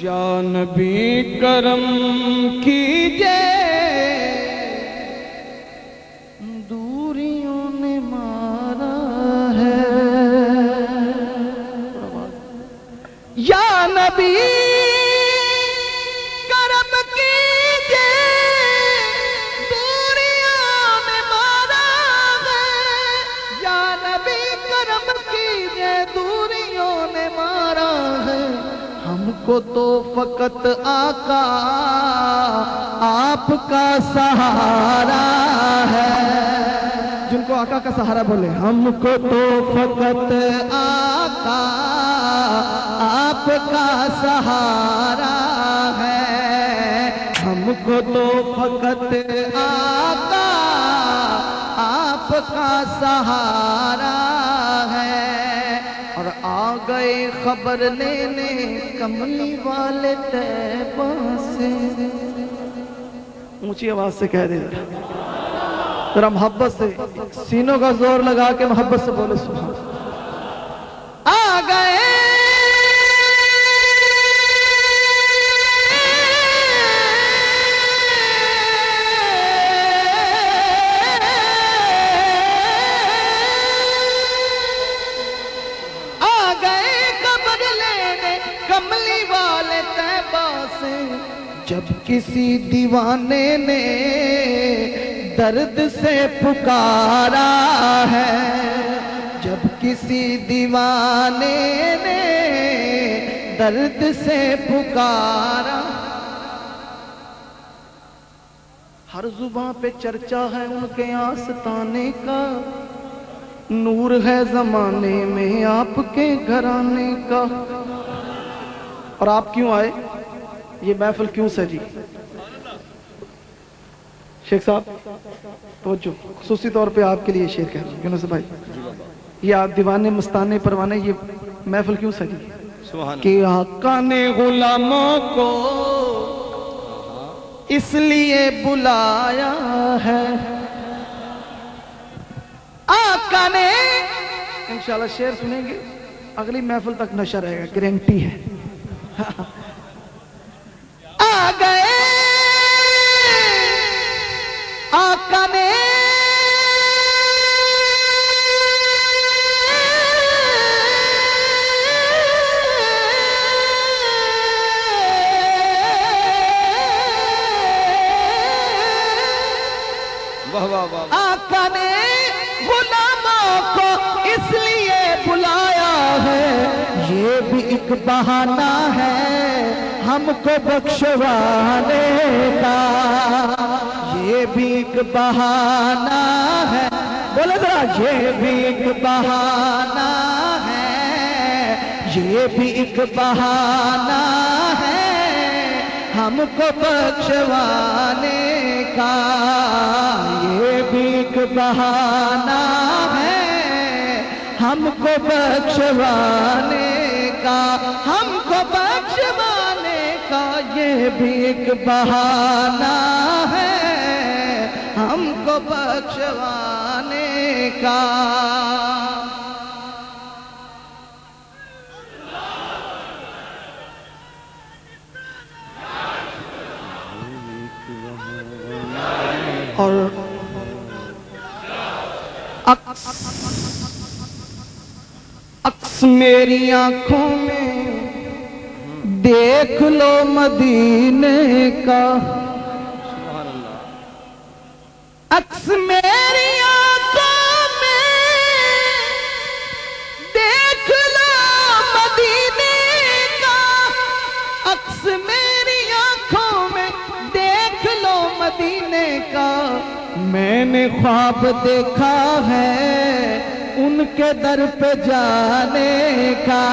یا نبی کرم کیجے دوریوں نے مارا ہے۔ یا نبی کو تو فقط آقا، آپ کا سہارا ہے۔ جن کو آقا کا سہارا بولے، ہم کو تو فقط آقا، آپ کا سہارا ہے۔ ہم کو تو فقط آقا، آپ کا سہارا ہے۔ گئے خبر لینے کملی والے تیبہ سے اونچی آواز سے کہہ دے ذرا۔ ذرا محبت سے۔ سینوں کا زور لگا کے محبت سے بولے سبحان۔ آ گئے کسی دیوانے نے درد سے پکارا ہے۔ جب کسی دیوانے نے درد سے پکارا، ہر زباں پہ چرچا ہے ان کے آستانے کا۔ نور ہے زمانے میں آپ کے گھرانے کا۔ اور آپ کیوں آئے؟ یہ محفل کیوں سجی؟ شیخ صاحب توجہ خصوصی طور پہ آپ کے لیے شیر کہہ یونس بھائی۔ یہ آپ دیوانے مستانے پروانے یہ محفل کیوں سجی؟ کہ آقا نے غلاموں کو اس لیے بلایا ہے۔ آقا نے انشاءاللہ شعر سنیں گے اگلی محفل تک نشہ رہے گا گارنٹی ہے۔ آقا نے غلاموں کو اس لیے بلایا ہے۔ یہ بھی ایک بہانہ ہے ہم کو بخشوانے کا۔ یہ بھی ایک بہانہ ہے۔ بولے ذرا، یہ بھی ایک بہانہ ہے۔ یہ بھی ایک بہانہ ہے۔ ہم کو بخشوانے کا یہ بھی ایک بہانہ ہے۔ ہم کو بخشوانے کا، ہم کو بخشوانے کا یہ بھی ایک بہانہ ہے۔ ہم کو بخشوانے کا۔ اور اکس اکس میری آنکھوں میں دیکھ لو مدینے کا۔ اکس میری میں نے خواب دیکھا ہے، ان کے در پہ جانے کا۔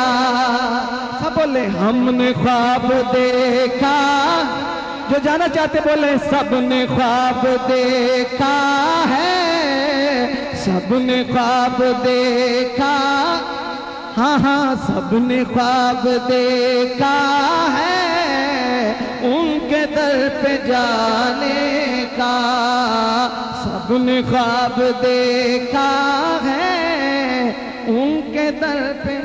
سب بولے، ہم نے خواب دیکھا۔ جو جانا چاہتے بولے، سب نے خواب دیکھا ہے۔ سب نے خواب دیکھا۔ ہاں ہاں سب نے خواب دیکھا ہے۔ ان کے در پہ جانے کا، سب نے خواب دیکھا ہے۔ ان کے در پہ